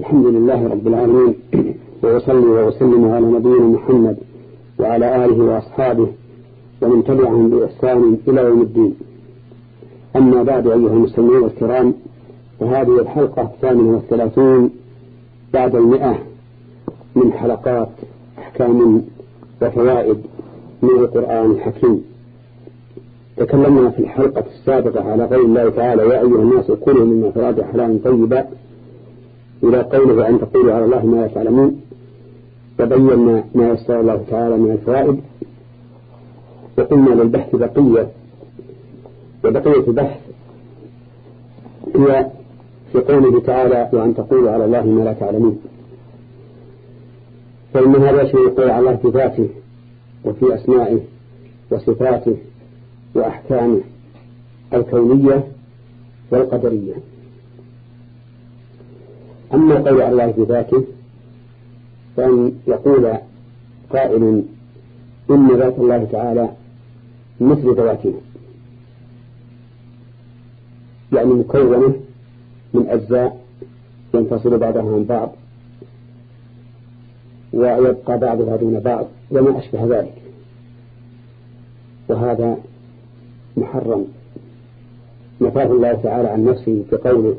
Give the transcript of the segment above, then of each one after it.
الحمد لله رب العالمين وأصلي وأسلم على نبينا محمد وعلى آله وأصحابه ومن تبعهم بإحسان إلى يوم الدين. أما بعد أيها المسلمون الكرام فهذه الحلقة الثامنة والثلاثون بعد المئة من حلقات أحكام وفوائد من القرآن الحكيم. تكلمنا في الحلقة السابقة على قول الله تعالى يا أيها الناس كلوا مما فراد حلال طيبا إلى قوله أن تقولوا على الله ما لا تعلمون وبينا ما يسر الله تعالى من الفوائد. وقلنا للبحث بقية وبقية البحث هي في قوله تعالى وأن تقولوا على الله ما لا تعلمون. فإن هذا يشمل القول على الله في ذاته وفي أسمائه وصفاته وأحكامه الكونية والقدرية. أما قول الله في ذاته فأن يقول قائل إن ذات الله تعالى مثل ذواتنا. يعني مكونة من أجزاء ينفصل بعضها عن بعض ويبقى بعضها دون بعض وما أشبه ذلك. وهذا محرم. نفاه الله تعالى عن نفسه بقوله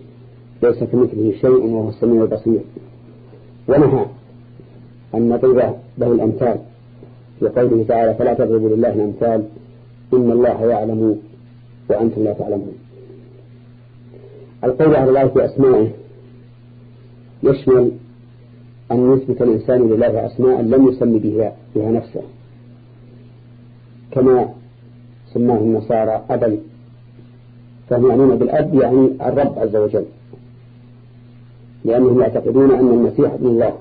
ليس كمثله شيء وهو السميع البصير. ونهى أن نضرب له الأمثال. في قوله تعالى فلا تضربوا لله الأمثال إن الله يعلم وأنتم لا تعلمون. القول على الله في أسمائه يشمل أن يثبت الإنسان لله أسماء لم يسمي بها, بها نفسه. كما سماه النصارى أبا فهم يعنون بالأب يعني الرب عز وجل. لأنهم يعتقدون أن المسيح ابن الله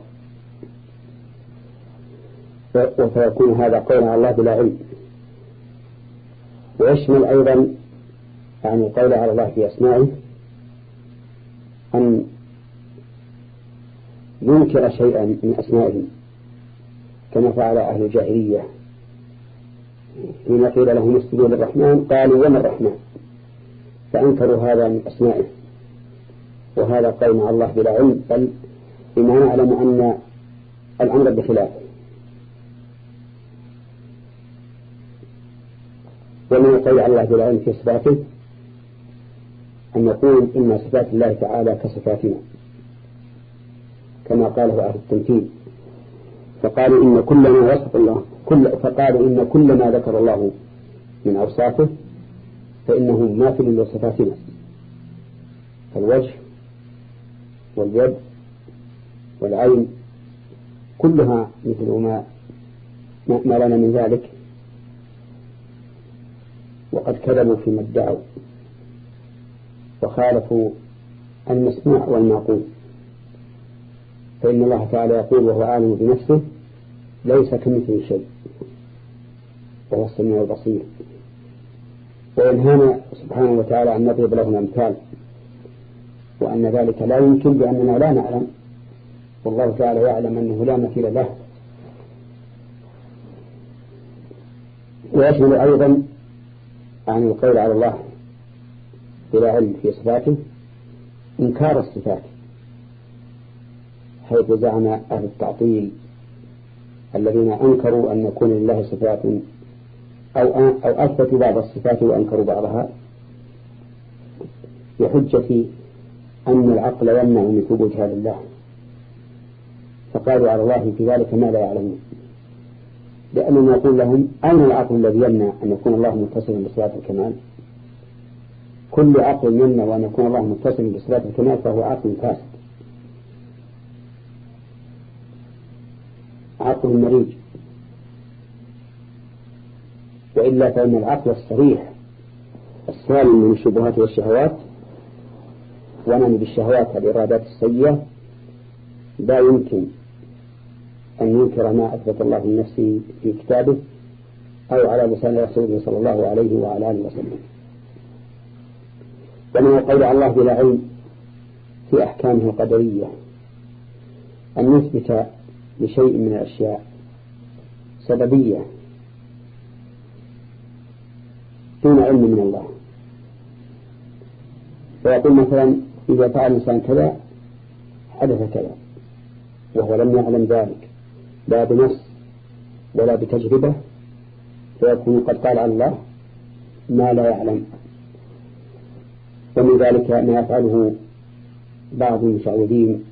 فيكون هذا قولا على الله بلا علم. ويشمل أيضا يعني القول على الله في أسمائه أن ينكر شيئا من أسمائه كما فعل أهل الجاهلية. حين قيل لهم اسجدوا للرحمن قالوا وما الرحمن؟ فأنكروا هذا من أسمائه. وهذا قول مع الله بلا علم بل بما نعلم أن الأمر بخلافه ومن القول على الله بلا علم في صفاته أن نقول إن صفات الله تعالى كصفاتنا كما قاله أهل التمثيل. فقالوا إن كل ما وصف الله كل فقالوا إن كل ما ذكر الله من أوصافه فإنه ماثل لصفاتنا. فالوجه واليد والعين كلها مثل ما ما لنا من ذلك. وقد كذبوا فيما ادعوا وخالفوا المسموع والمعقول. فإن الله تعالى يقول وهو عالم بنفسه ليس كمثله شيء وهو السميع البصير. وينهانا سبحانه وتعالى أن نضرب له الأمثال. وأن ذلك لا يمكن لأننا لا نعلم. والله تعالى يعلم أنه لا مثيل له. ويشمل أيضا عن القول على الله بلا علم في صفاته إنكار الصفات حيث زعم أهل التعطيل الذين أنكروا أن يكون لله صفات أو أو أثبتوا بعض الصفات وأنكروا بعضها. بحجة أن العقل يمنع من ثبوت هذا الله فقالوا على الله في ذلك ما لا يعلمون. لأننا نقول لهم أين العقل الذي يمنع أن يكون الله متصلا بصفات الكمال؟ كل عقل يمنع أن يكون الله متصلا بصفات الكمال فهو عقل فاسد. عقل مريج. وإلا فإن العقل الصريح السالم من الشبهات والشهوات ونعني بالشهوات الإرادات السيئة لا يمكن أن ينكر ما أثبت الله من نفسه في كتابه أو على لسان رسوله صلى الله عليه وعلى آله وسلم. ومن القول على الله بلا علم في أحكامه القدرية أن نثبت لشيء من الأشياء سببية دون علم من الله. فيقول مثلا إذا فعل الإنسان كذا حدث كذا وهو لم يعلم ذلك لا بنص ولا بتجربة فيكون قد قال الله ما لا يعلم. ومن ذلك ما يفعله بعض المشعوذين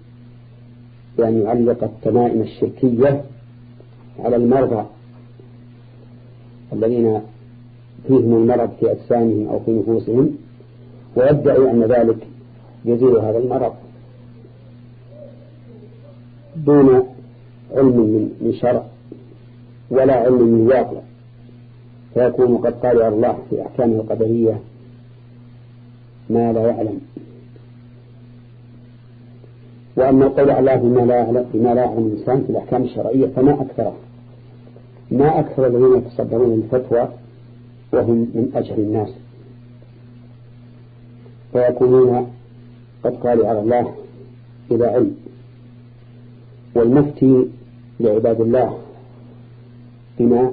بأن يعلق التمائم الشركية على المرضى الذين فيهم المرض في أجسامهم أو في نفوسهم ويدعي أن ذلك يزيل هذا المرض دون علم من شرع ولا علم من واقع. فيكون قد قال الله في أحكامه القدرية ما لا يعلم. وأما القول على الله بما لا يعلم بما لا يعلم الإنسان في الأحكام الشرعية فما أكثره. ما أكثر الذين يتصدرون الفتوى وهم من أجهل الناس. فيكونون قد قالوا على الله إلى علم. والمفتي لعباد الله بما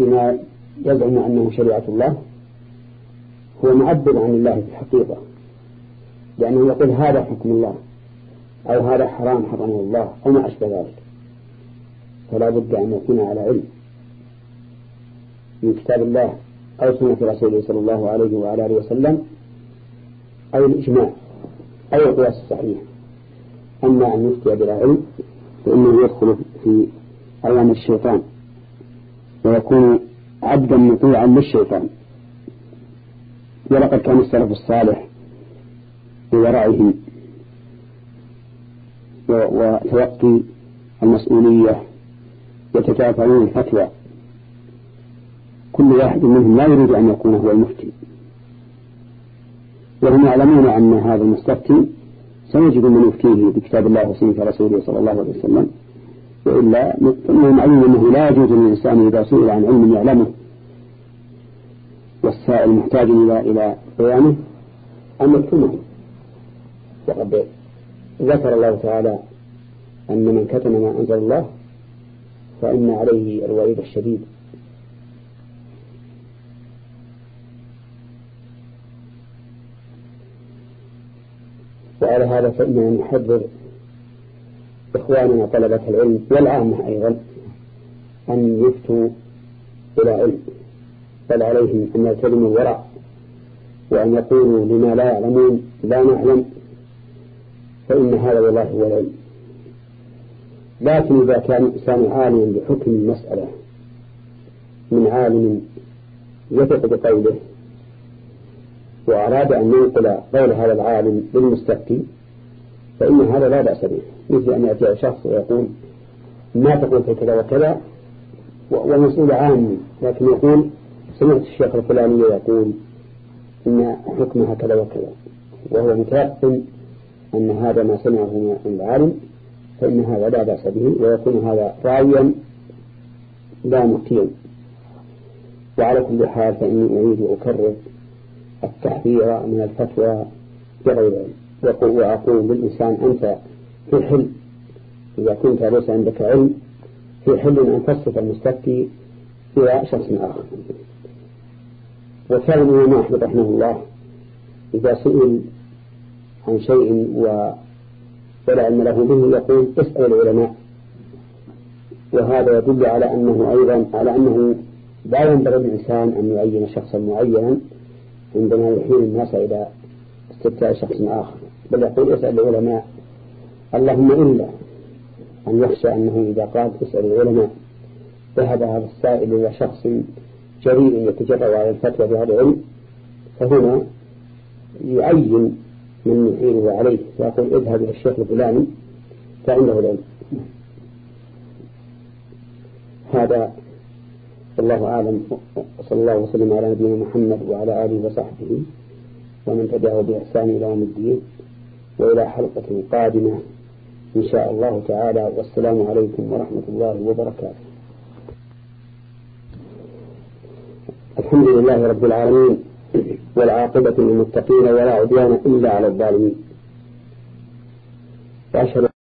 بما يزعم أنه شريعة الله هو معبر عن الله في الحقيقة لأنه يقول هذا حكم الله أو هذا حرام حرمه الله أو ما أشبه ذلك. فلا بد أن يكون على علم من كتاب الله أو سنة رسوله صلى الله عليه وعلى آله وسلم أو الإجماع. أو القياس الصحيح أما أن يفتي بلا علم فإنه يدخل في أيام الشيطان ويكون عبدا مطيعا للشيطان. ولقد كان السلف الصالح بورعهم وتوقي المسؤولية يتكافلون الفتوى. كل واحد منهم لا يريد أن يكون هو المفتي. وهم يعلمون أن هذا المستفتي سيجد من يفتيه بكتاب الله وسنة رسوله صلى الله عليه وسلم. وإلا فإنهم علموا أنه لا يجوز للإنسان إذا سئل عن علم يعلمه. والسائل محتاج إلى إلى بيانه أن يكتمه وقد ذكر الله تعالى أن من كتم ما أنزل الله فإن عليه الوعيد الشديد. وعلى هذا فإننا نحذر إخواننا طلبة العلم والعامة أيضا أن يفتوا إلى علم بل عليهم أن يلتزموا الورع وأن يقولوا لما لا يعلمون لا نعلم فإن هذا والله هو العلم. لكن إذا كان الإنسان عالما بحكم المسألة من عالم يثق بقوله وأراد أن ينقل قول هذا العالم للمستفتي فإن هذا لا بأس به مثل أن يأتي شخص ويقول ما تقول في كذا وكذا؟ والمسؤول عام لكن يقول سمعت الشيخ الفلاني يقول إن حكمها كذا وكذا. وهو متيقن أن هذا ما سمعه من العالم فإن هذا لا بأس به ويكون هذا راويا لا مفتيا وعلى كل حال فإني أريد أكرر التحذير من الفتوى بغير علم. وأقول للإنسان أنت في حل إذا كنت ليس عندك علم في حل أن تصف المستفتي إلى شخص آخر. وكان الإمام أحمد رحمه الله إذا سئل عن شيء ولا علم له به يقول اسأل العلماء. وهذا يدل على أنه أيضا على أنه لا ينبغي الإنسان أن يعين شخصا معينا عندما يحيل الناس إلى استفتاء شخص آخر. بل يقول اسأل العلماء اللهم إلا أن يخشى أنه إذا قال اسأل العلماء ذهب هذا السائل إلى شخص جريء يتجرأ على الفتوى بهذا العلم فهنا يعين من يحيله عليه فيقول اذهب إلى الشيخ الفلاني فعنده العلم. هذا والله أعلم. وصلى الله وسلم على نبينا محمد وعلى آله وصحبه ومن تبعه بإحسان إلى يوم الدين. وإلى حلقة قادمة إن شاء الله تعالى. والسلام عليكم ورحمة الله وبركاته. الحمد لله رب العالمين والعاقبة للمتقين ولا عدوان إلا على الظالمين. وأشهد